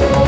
oh